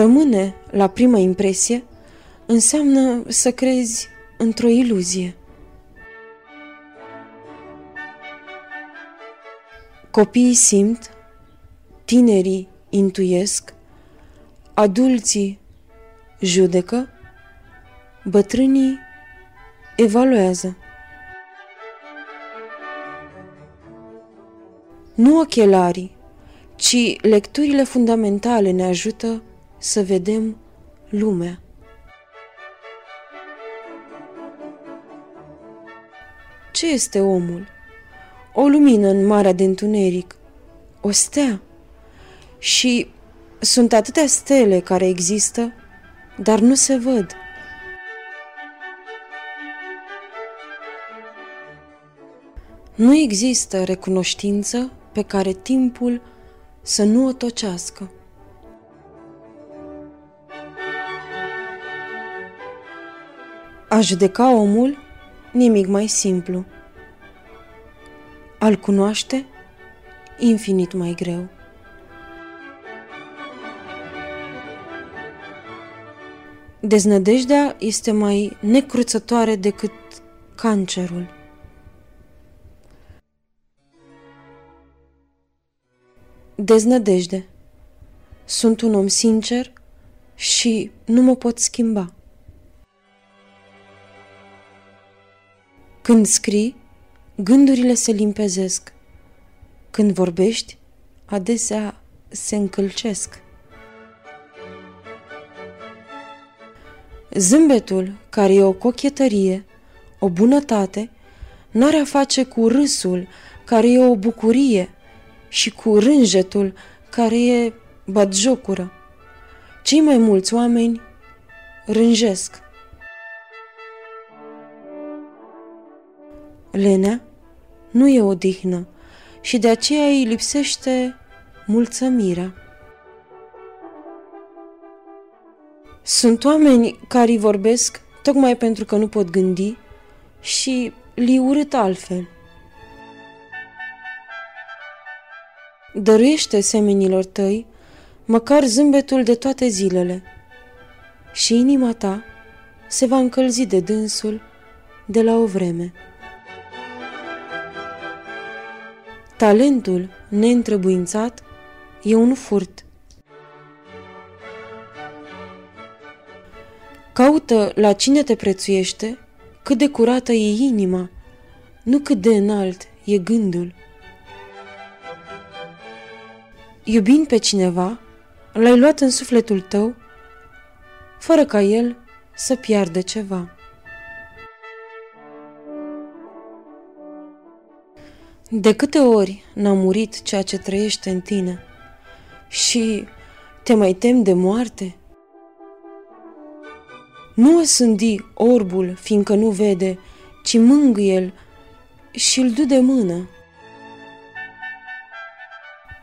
rămâne la prima impresie înseamnă să crezi într-o iluzie. Copiii simt, tinerii intuiesc, adulții judecă, bătrânii evaluează. Nu ochelarii, ci lecturile fundamentale ne ajută să vedem lumea. Ce este omul? O lumină în marea de întuneric, o stea. Și sunt atâtea stele care există, dar nu se văd. Nu există recunoștință pe care timpul să nu o tocească. A judeca omul, nimic mai simplu. Al cunoaște, infinit mai greu. Deznădejdea este mai necruțătoare decât cancerul. Deznădejde. Sunt un om sincer și nu mă pot schimba. Când scrii, gândurile se limpezesc. Când vorbești, adesea se încălcesc. Zâmbetul, care e o cochetărie, o bunătate, n-are a face cu râsul, care e o bucurie, și cu rânjetul, care e batjocură. Cei mai mulți oameni rânjesc. Lenea nu e odihnă și de aceea îi lipsește mulțămirea. Sunt oameni care îi vorbesc tocmai pentru că nu pot gândi și li urât altfel. Dăruiește semenilor tăi măcar zâmbetul de toate zilele și inima ta se va încălzi de dânsul de la o vreme. Talentul neîntrebuințat e un furt. Caută la cine te prețuiește cât de curată e inima, nu cât de înalt e gândul. Iubind pe cineva, l-ai luat în sufletul tău, fără ca el să piardă ceva. De câte ori n-a murit ceea ce trăiește în tine și te mai tem de moarte? Nu o sândi orbul, fiindcă nu vede, ci mângâie-l și îl du de mână.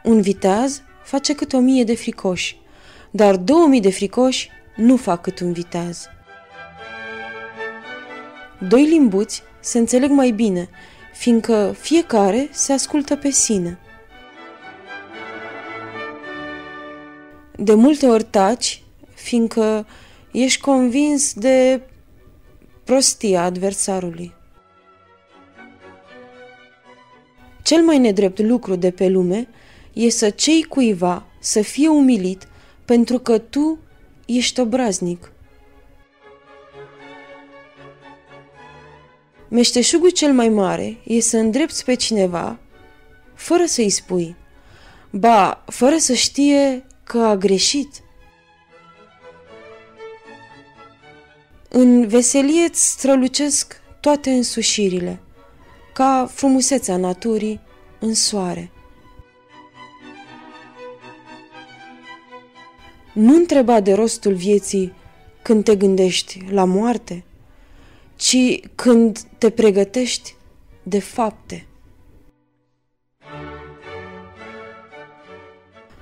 Un viteaz face cât o mie de fricoși, dar două mii de fricoși nu fac cât un viteaz. Doi limbuți se înțeleg mai bine, fiindcă fiecare se ascultă pe sine. De multe ori taci, fiindcă ești convins de prostia adversarului. Cel mai nedrept lucru de pe lume e să cei cuiva să fie umilit pentru că tu ești obraznic. Meșteșugul cel mai mare e să îndrepți pe cineva fără să-i spui, ba, fără să știe că a greșit. În veselie îți strălucesc toate însușirile, ca frumusețea naturii în soare. Nu întreba de rostul vieții când te gândești la moarte, ci când te pregătești de fapte.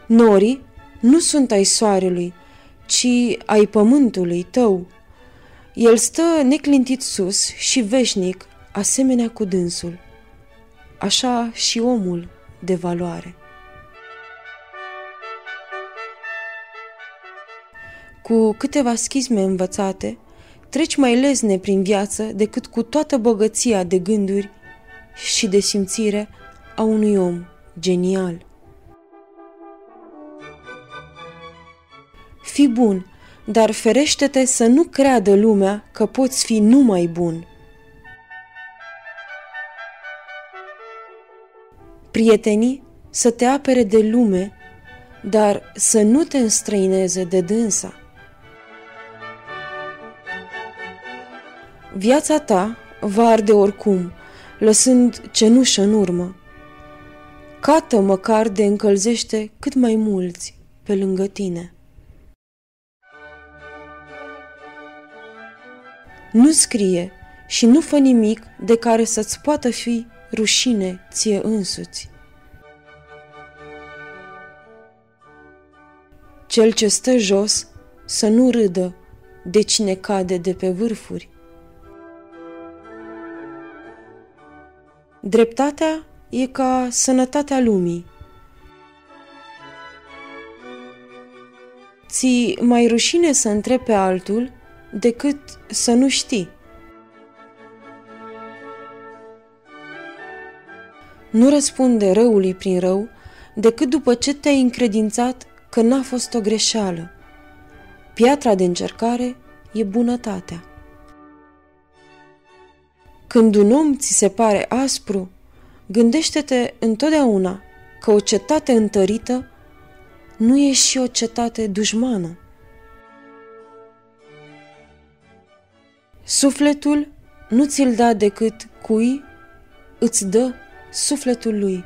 Norii nu sunt ai soarelui, ci ai pământului tău. El stă neclintit sus și veșnic, asemenea cu dânsul. Așa și omul de valoare. cu câteva schizme învățate, treci mai lezne prin viață decât cu toată bogăția de gânduri și de simțire a unui om genial. Fi bun, dar ferește-te să nu creadă lumea că poți fi numai bun. Prietenii să te apere de lume, dar să nu te înstrăineze de dânsa. Viața ta va arde oricum, lăsând cenușă în urmă. Cată măcar de încălzește cât mai mulți pe lângă tine. Nu scrie și nu fă nimic de care să-ți poată fi rușine ție însuți. Cel ce stă jos să nu râdă de cine cade de pe vârfuri. Dreptatea e ca sănătatea lumii. Ți mai rușine să întrebi pe altul decât să nu știi. Nu răspunde răului prin rău decât după ce te-ai încredințat că n-a fost o greșeală. Piatra de încercare e bunătatea. Când un om ți se pare aspru, gândește-te întotdeauna că o cetate întărită nu e și o cetate dușmană. Sufletul nu ți-l da decât cui îți dă sufletul lui.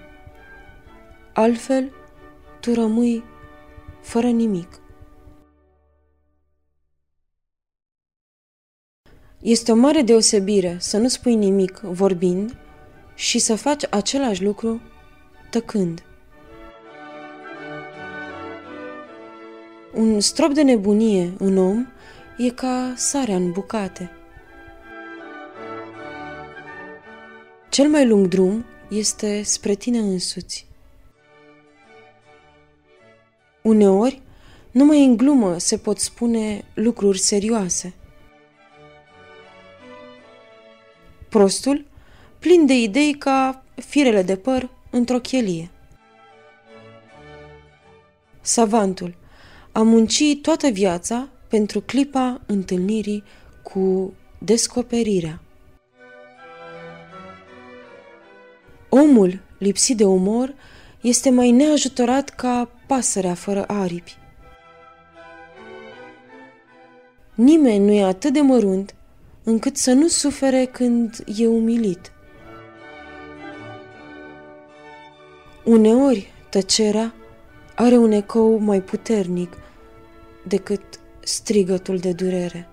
Altfel, tu rămâi fără nimic. Este o mare deosebire să nu spui nimic vorbind și să faci același lucru tăcând. Un strop de nebunie în om e ca sarea în bucate. Cel mai lung drum este spre tine însuți. Uneori, numai în glumă se pot spune lucruri serioase. Prostul, plin de idei ca firele de păr într-o chelie. Savantul, a muncit toată viața pentru clipa întâlnirii cu descoperirea. Omul lipsit de umor este mai neajutorat ca pasărea fără aripi. Nimeni nu e atât de mărunt încât să nu sufere când e umilit. Uneori, tăcerea are un ecou mai puternic decât strigătul de durere.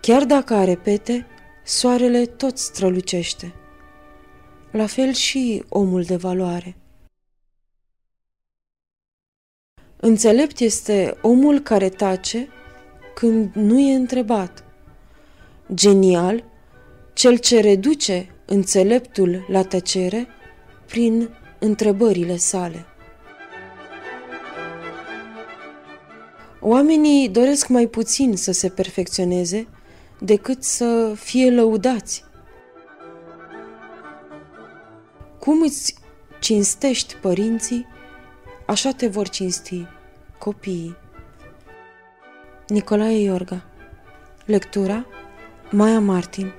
Chiar dacă are pete, soarele tot strălucește. La fel și omul de valoare. Înțelept este omul care tace când nu e întrebat. Genial, cel ce reduce înțeleptul la tăcere prin întrebările sale. Oamenii doresc mai puțin să se perfecționeze decât să fie lăudați. Cum îți cinstești părinții, așa te vor cinsti copiii. Nicolae Iorga. Lectura Maia Martin